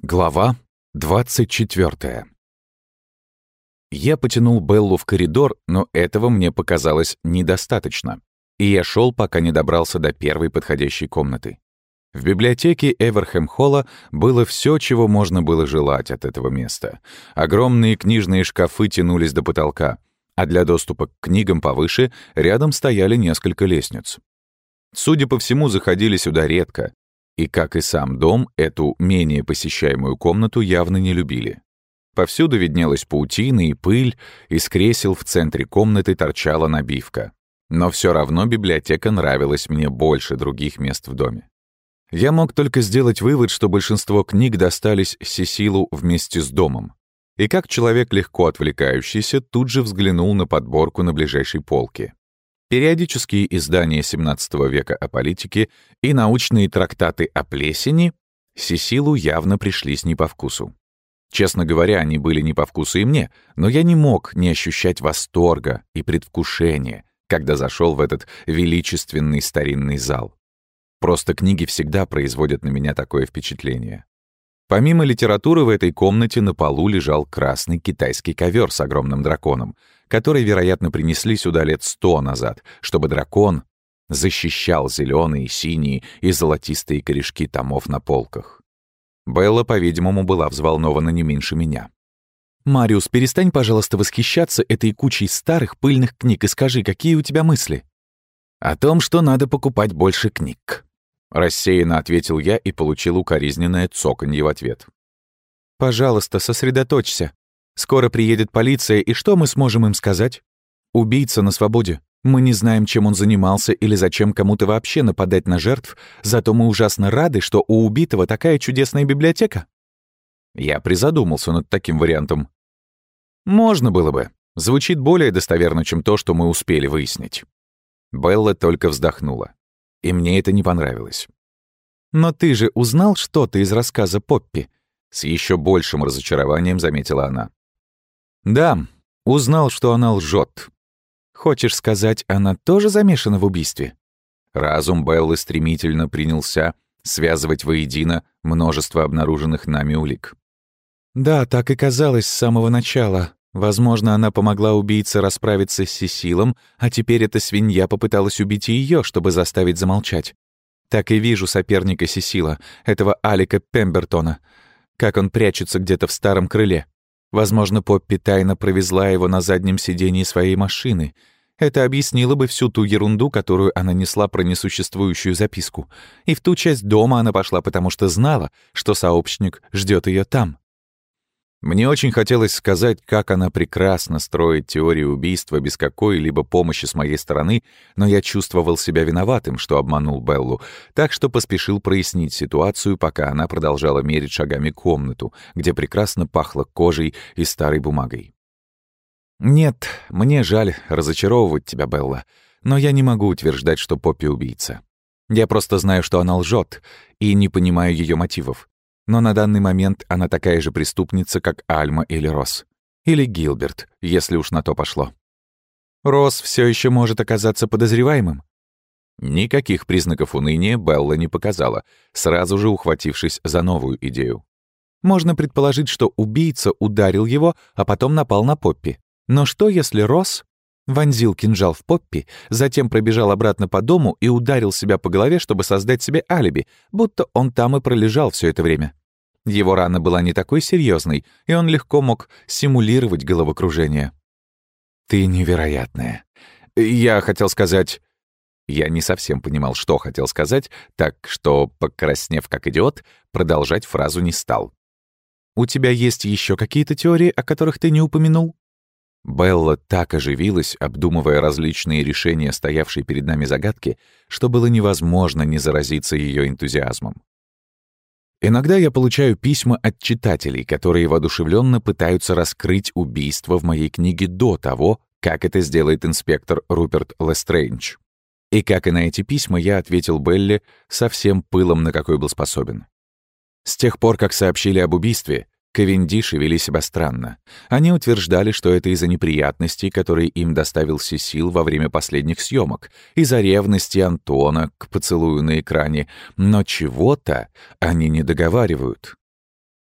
Глава 24 Я потянул Беллу в коридор, но этого мне показалось недостаточно, и я шел, пока не добрался до первой подходящей комнаты. В библиотеке Эверхэм-Холла было все, чего можно было желать от этого места. Огромные книжные шкафы тянулись до потолка, а для доступа к книгам повыше рядом стояли несколько лестниц. Судя по всему, заходили сюда редко, и, как и сам дом, эту менее посещаемую комнату явно не любили. Повсюду виднелась паутина и пыль, из кресел в центре комнаты торчала набивка. Но все равно библиотека нравилась мне больше других мест в доме. Я мог только сделать вывод, что большинство книг достались Сесилу вместе с домом. И как человек легко отвлекающийся, тут же взглянул на подборку на ближайшей полке. Периодические издания XVII века о политике и научные трактаты о плесени Сесилу явно пришлись не по вкусу. Честно говоря, они были не по вкусу и мне, но я не мог не ощущать восторга и предвкушения, когда зашел в этот величественный старинный зал. Просто книги всегда производят на меня такое впечатление. Помимо литературы в этой комнате на полу лежал красный китайский ковер с огромным драконом, который, вероятно, принесли сюда лет сто назад, чтобы дракон защищал зеленые, синие и золотистые корешки томов на полках. Белла, по-видимому, была взволнована не меньше меня. «Мариус, перестань, пожалуйста, восхищаться этой кучей старых пыльных книг и скажи, какие у тебя мысли?» «О том, что надо покупать больше книг», — рассеянно ответил я и получил укоризненное цоканье в ответ. «Пожалуйста, сосредоточься. Скоро приедет полиция, и что мы сможем им сказать? Убийца на свободе. Мы не знаем, чем он занимался или зачем кому-то вообще нападать на жертв, зато мы ужасно рады, что у убитого такая чудесная библиотека». Я призадумался над таким вариантом. «Можно было бы. Звучит более достоверно, чем то, что мы успели выяснить». Белла только вздохнула и мне это не понравилось. «Но ты же узнал что-то из рассказа Поппи?» С еще большим разочарованием заметила она. «Да, узнал, что она лжет. Хочешь сказать, она тоже замешана в убийстве?» Разум Беллы стремительно принялся связывать воедино множество обнаруженных нами улик. «Да, так и казалось с самого начала. Возможно, она помогла убийце расправиться с Сесилом, а теперь эта свинья попыталась убить ее, чтобы заставить замолчать. Так и вижу соперника Сесила, этого Алика Пембертона, как он прячется где-то в старом крыле. Возможно, Поппи тайно провезла его на заднем сидении своей машины. Это объяснило бы всю ту ерунду, которую она несла про несуществующую записку. И в ту часть дома она пошла, потому что знала, что сообщник ждет ее там. Мне очень хотелось сказать, как она прекрасно строит теорию убийства без какой-либо помощи с моей стороны, но я чувствовал себя виноватым, что обманул Беллу, так что поспешил прояснить ситуацию, пока она продолжала мерить шагами комнату, где прекрасно пахло кожей и старой бумагой. «Нет, мне жаль разочаровывать тебя, Белла, но я не могу утверждать, что Поппи убийца. Я просто знаю, что она лжет, и не понимаю ее мотивов но на данный момент она такая же преступница, как Альма или Росс. Или Гилберт, если уж на то пошло. Росс все еще может оказаться подозреваемым. Никаких признаков уныния Белла не показала, сразу же ухватившись за новую идею. Можно предположить, что убийца ударил его, а потом напал на Поппи. Но что, если Росс вонзил кинжал в Поппи, затем пробежал обратно по дому и ударил себя по голове, чтобы создать себе алиби, будто он там и пролежал все это время? Его рана была не такой серьезной, и он легко мог симулировать головокружение. «Ты невероятная. Я хотел сказать...» Я не совсем понимал, что хотел сказать, так что, покраснев как идиот, продолжать фразу не стал. «У тебя есть еще какие-то теории, о которых ты не упомянул?» Белла так оживилась, обдумывая различные решения стоявшей перед нами загадки, что было невозможно не заразиться ее энтузиазмом. Иногда я получаю письма от читателей, которые воодушевленно пытаются раскрыть убийство в моей книге до того, как это сделает инспектор Руперт Лестрейндж. И как и на эти письма, я ответил Белли со всем пылом, на какой был способен. С тех пор, как сообщили об убийстве, Ковендиши вели себя странно. Они утверждали, что это из-за неприятностей, которые им доставил Сесил во время последних съемок, из-за ревности Антона к поцелую на экране, но чего-то они не договаривают.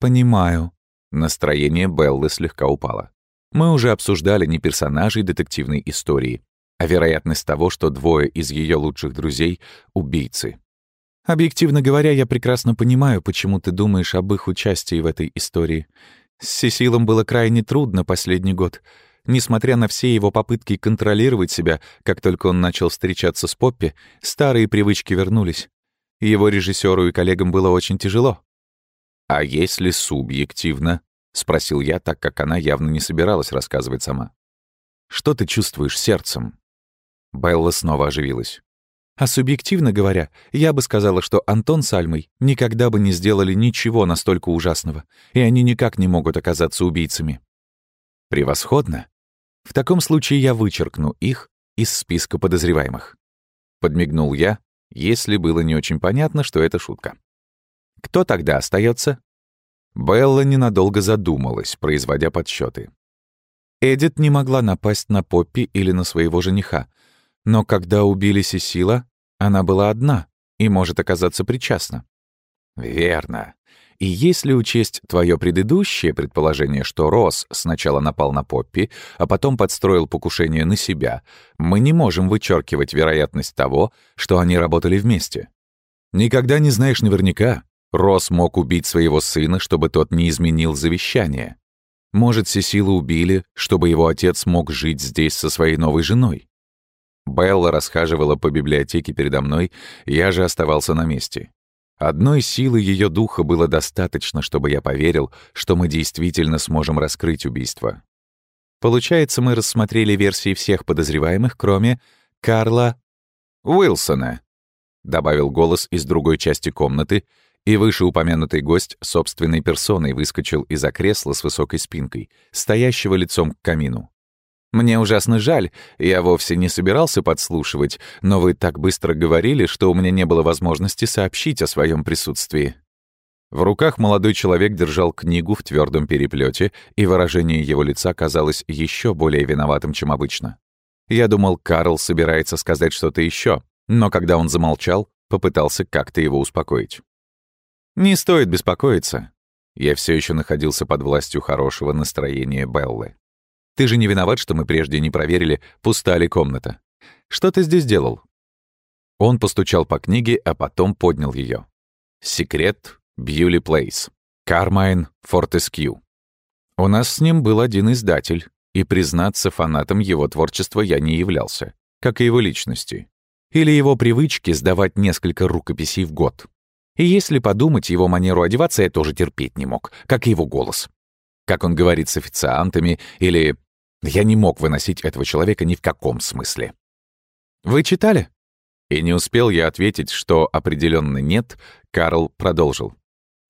«Понимаю». Настроение Беллы слегка упало. Мы уже обсуждали не персонажей детективной истории, а вероятность того, что двое из ее лучших друзей — убийцы. Объективно говоря, я прекрасно понимаю, почему ты думаешь об их участии в этой истории. С Сесилом было крайне трудно последний год. Несмотря на все его попытки контролировать себя, как только он начал встречаться с Поппи, старые привычки вернулись. Его режиссеру и коллегам было очень тяжело. «А если субъективно?» — спросил я, так как она явно не собиралась рассказывать сама. «Что ты чувствуешь сердцем?» Белла снова оживилась. А субъективно говоря, я бы сказала, что Антон с Альмой никогда бы не сделали ничего настолько ужасного, и они никак не могут оказаться убийцами. Превосходно. В таком случае я вычеркну их из списка подозреваемых. Подмигнул я, если было не очень понятно, что это шутка. Кто тогда остается? Белла ненадолго задумалась, производя подсчеты. Эдит не могла напасть на Поппи или на своего жениха, но когда убили Сесила, она была одна и может оказаться причастна. Верно. И если учесть твое предыдущее предположение, что Росс сначала напал на Поппи, а потом подстроил покушение на себя, мы не можем вычеркивать вероятность того, что они работали вместе. Никогда не знаешь наверняка. Росс мог убить своего сына, чтобы тот не изменил завещание. Может, Сесила убили, чтобы его отец мог жить здесь со своей новой женой. Белла расхаживала по библиотеке передо мной, я же оставался на месте. Одной силы ее духа было достаточно, чтобы я поверил, что мы действительно сможем раскрыть убийство. Получается, мы рассмотрели версии всех подозреваемых, кроме Карла Уилсона, добавил голос из другой части комнаты, и вышеупомянутый гость собственной персоной выскочил из-за кресла с высокой спинкой, стоящего лицом к камину. Мне ужасно жаль, я вовсе не собирался подслушивать, но вы так быстро говорили, что у меня не было возможности сообщить о своем присутствии». В руках молодой человек держал книгу в твердом переплете, и выражение его лица казалось еще более виноватым, чем обычно. Я думал, Карл собирается сказать что-то еще, но когда он замолчал, попытался как-то его успокоить. «Не стоит беспокоиться». Я все еще находился под властью хорошего настроения Беллы. Ты же не виноват, что мы прежде не проверили, пуста ли комната. Что ты здесь делал?» Он постучал по книге, а потом поднял ее. «Секрет Бьюли Плейс. Кармайн Фортескью». У нас с ним был один издатель, и, признаться, фанатом его творчества я не являлся, как и его личности. Или его привычки сдавать несколько рукописей в год. И если подумать, его манеру одеваться я тоже терпеть не мог, как и его голос. Как он говорит с официантами, или я не мог выносить этого человека ни в каком смысле. «Вы читали?» И не успел я ответить, что определенно нет, Карл продолжил.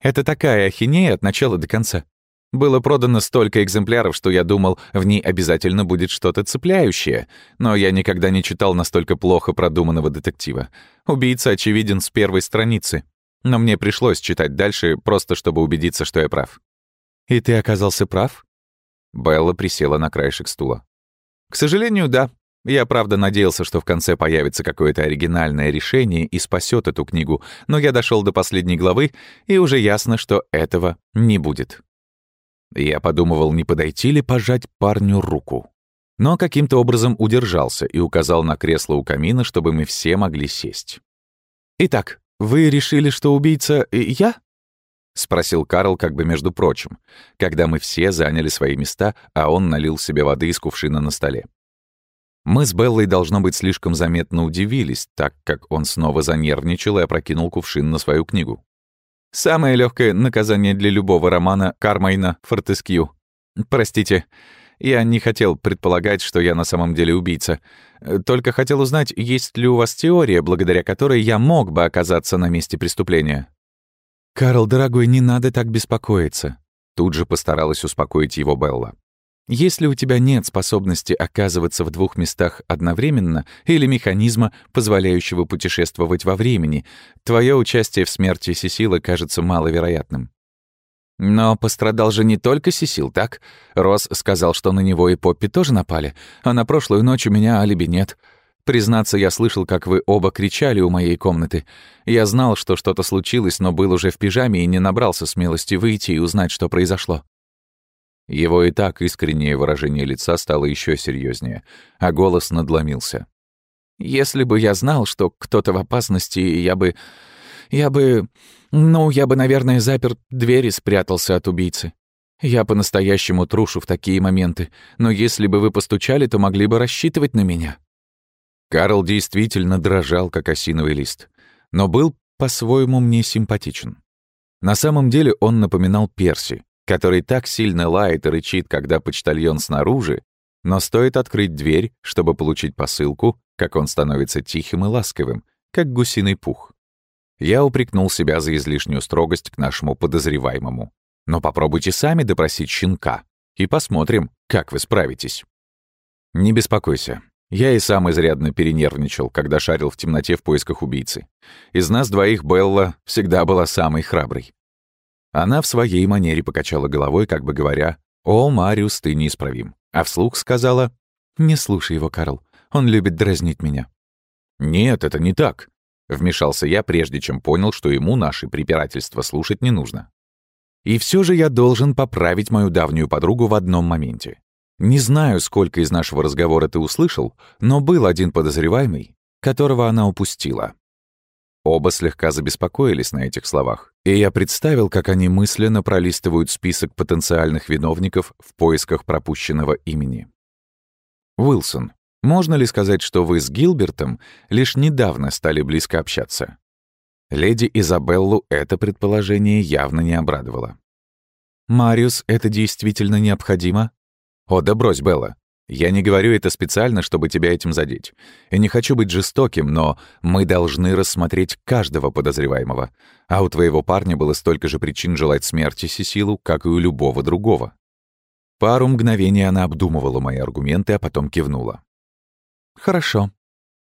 «Это такая ахинея от начала до конца. Было продано столько экземпляров, что я думал, в ней обязательно будет что-то цепляющее, но я никогда не читал настолько плохо продуманного детектива. Убийца очевиден с первой страницы. Но мне пришлось читать дальше, просто чтобы убедиться, что я прав. «И ты оказался прав?» Белла присела на краешек стула. «К сожалению, да. Я, правда, надеялся, что в конце появится какое-то оригинальное решение и спасет эту книгу, но я дошел до последней главы, и уже ясно, что этого не будет». Я подумывал, не подойти ли пожать парню руку. Но каким-то образом удержался и указал на кресло у камина, чтобы мы все могли сесть. «Итак, вы решили, что убийца я?» — спросил Карл как бы между прочим, когда мы все заняли свои места, а он налил себе воды из кувшина на столе. Мы с Беллой, должно быть, слишком заметно удивились, так как он снова занервничал и опрокинул кувшин на свою книгу. «Самое легкое наказание для любого романа Кармайна Фортескью. Простите, я не хотел предполагать, что я на самом деле убийца. Только хотел узнать, есть ли у вас теория, благодаря которой я мог бы оказаться на месте преступления». «Карл, дорогой, не надо так беспокоиться», — тут же постаралась успокоить его Белла. «Если у тебя нет способности оказываться в двух местах одновременно или механизма, позволяющего путешествовать во времени, твое участие в смерти Сесилы кажется маловероятным». «Но пострадал же не только Сесил, так? Росс сказал, что на него и Поппи тоже напали, а на прошлую ночь у меня алиби нет. Признаться, я слышал, как вы оба кричали у моей комнаты. Я знал, что что-то случилось, но был уже в пижаме и не набрался смелости выйти и узнать, что произошло». Его и так искреннее выражение лица стало еще серьезнее, а голос надломился. «Если бы я знал, что кто-то в опасности, я бы... я бы... ну, я бы, наверное, запер дверь и спрятался от убийцы. Я по-настоящему трушу в такие моменты, но если бы вы постучали, то могли бы рассчитывать на меня». Карл действительно дрожал, как осиновый лист, но был по-своему мне симпатичен. На самом деле он напоминал Перси, который так сильно лает и рычит, когда почтальон снаружи, но стоит открыть дверь, чтобы получить посылку, как он становится тихим и ласковым, как гусиный пух. Я упрекнул себя за излишнюю строгость к нашему подозреваемому. Но попробуйте сами допросить щенка, и посмотрим, как вы справитесь. Не беспокойся, я и сам изрядно перенервничал, когда шарил в темноте в поисках убийцы. Из нас двоих Белла всегда была самой храброй. Она в своей манере покачала головой, как бы говоря, «О, Мариус, ты неисправим», а вслух сказала, «Не слушай его, Карл, он любит дразнить меня». «Нет, это не так», — вмешался я, прежде чем понял, что ему наши препирательства слушать не нужно. И все же я должен поправить мою давнюю подругу в одном моменте. Не знаю, сколько из нашего разговора ты услышал, но был один подозреваемый, которого она упустила. Оба слегка забеспокоились на этих словах, и я представил, как они мысленно пролистывают список потенциальных виновников в поисках пропущенного имени. Уилсон, можно ли сказать, что вы с Гилбертом лишь недавно стали близко общаться? Леди Изабеллу это предположение явно не обрадовало. «Мариус, это действительно необходимо?» «О, да брось, Белла. Я не говорю это специально, чтобы тебя этим задеть. И не хочу быть жестоким, но мы должны рассмотреть каждого подозреваемого. А у твоего парня было столько же причин желать смерти Сесилу, как и у любого другого». Пару мгновений она обдумывала мои аргументы, а потом кивнула. «Хорошо.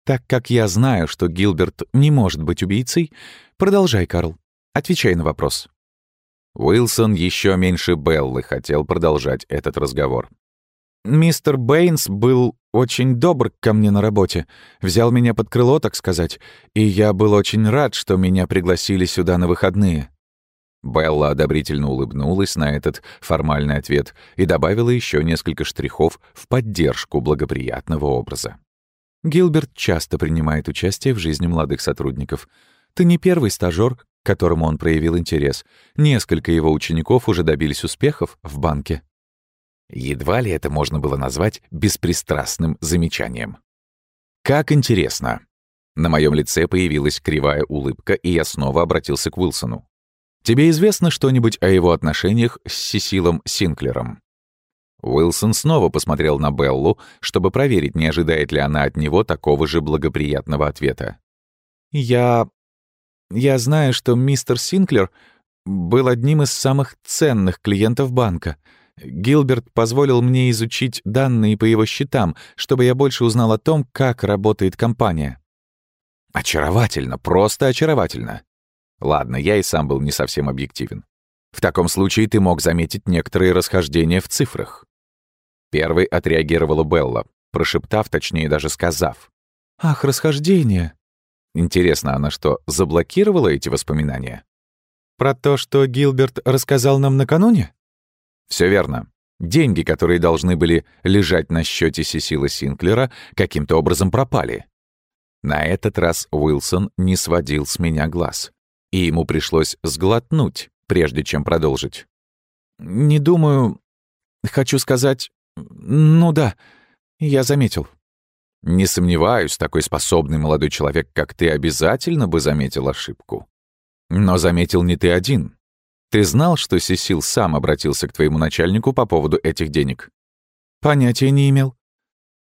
Так как я знаю, что Гилберт не может быть убийцей, продолжай, Карл. Отвечай на вопрос». Уилсон еще меньше Беллы хотел продолжать этот разговор. Мистер Бэйнс был очень добр ко мне на работе, взял меня под крыло, так сказать, и я был очень рад, что меня пригласили сюда на выходные». Белла одобрительно улыбнулась на этот формальный ответ и добавила еще несколько штрихов в поддержку благоприятного образа. Гилберт часто принимает участие в жизни молодых сотрудников. Ты не первый стажёр, к которому он проявил интерес. Несколько его учеников уже добились успехов в банке. Едва ли это можно было назвать беспристрастным замечанием. «Как интересно!» На моем лице появилась кривая улыбка, и я снова обратился к Уилсону. «Тебе известно что-нибудь о его отношениях с Сесилом Синклером?» Уилсон снова посмотрел на Беллу, чтобы проверить, не ожидает ли она от него такого же благоприятного ответа. «Я... я знаю, что мистер Синклер был одним из самых ценных клиентов банка», Гилберт позволил мне изучить данные по его счетам, чтобы я больше узнал о том, как работает компания. Очаровательно, просто очаровательно. Ладно, я и сам был не совсем объективен. В таком случае ты мог заметить некоторые расхождения в цифрах. Первый отреагировала Белла, прошептав, точнее даже сказав. «Ах, расхождение!» Интересно, она что, заблокировала эти воспоминания? «Про то, что Гилберт рассказал нам накануне?» Все верно. Деньги, которые должны были лежать на счете Сесила Синклера, каким-то образом пропали. На этот раз Уилсон не сводил с меня глаз, и ему пришлось сглотнуть, прежде чем продолжить. «Не думаю... Хочу сказать... Ну да, я заметил». «Не сомневаюсь, такой способный молодой человек, как ты, обязательно бы заметил ошибку. Но заметил не ты один. Ты знал, что Сесил сам обратился к твоему начальнику по поводу этих денег? Понятия не имел.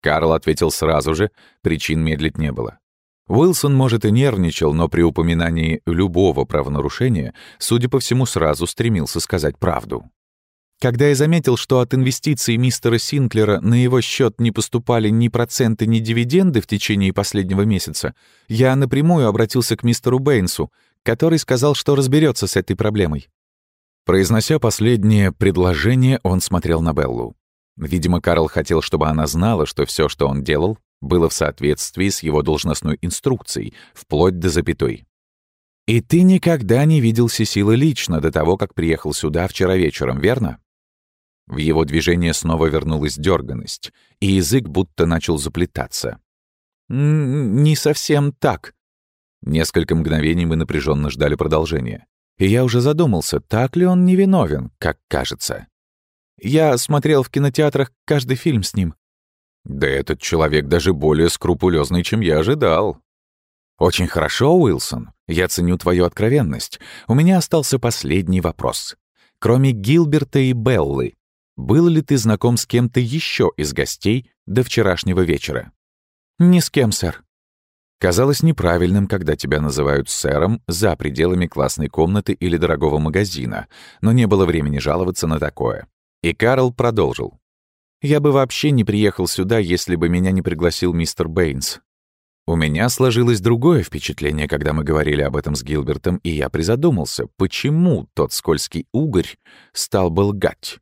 Карл ответил сразу же, причин медлить не было. Уилсон, может, и нервничал, но при упоминании любого правонарушения, судя по всему, сразу стремился сказать правду. Когда я заметил, что от инвестиций мистера Синклера на его счет не поступали ни проценты, ни дивиденды в течение последнего месяца, я напрямую обратился к мистеру Бэйнсу, который сказал, что разберется с этой проблемой. Произнося последнее предложение, он смотрел на Беллу. Видимо, Карл хотел, чтобы она знала, что все, что он делал, было в соответствии с его должностной инструкцией, вплоть до запятой. «И ты никогда не видел Сесилы лично до того, как приехал сюда вчера вечером, верно?» В его движение снова вернулась дерганность, и язык будто начал заплетаться. «Не совсем так». Несколько мгновений мы напряженно ждали продолжения. И я уже задумался, так ли он невиновен, как кажется. Я смотрел в кинотеатрах каждый фильм с ним. Да этот человек даже более скрупулезный, чем я ожидал. Очень хорошо, Уилсон. Я ценю твою откровенность. У меня остался последний вопрос. Кроме Гилберта и Беллы, был ли ты знаком с кем-то еще из гостей до вчерашнего вечера? Ни с кем, сэр. Казалось неправильным, когда тебя называют сэром за пределами классной комнаты или дорогого магазина, но не было времени жаловаться на такое. И Карл продолжил. Я бы вообще не приехал сюда, если бы меня не пригласил мистер Бэйнс. У меня сложилось другое впечатление, когда мы говорили об этом с Гилбертом, и я призадумался, почему тот скользкий угорь стал бы лгать.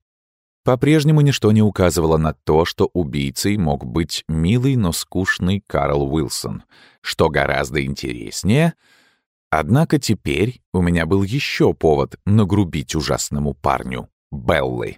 По-прежнему ничто не указывало на то, что убийцей мог быть милый, но скучный Карл Уилсон. Что гораздо интереснее... Однако теперь у меня был еще повод нагрубить ужасному парню, Беллы.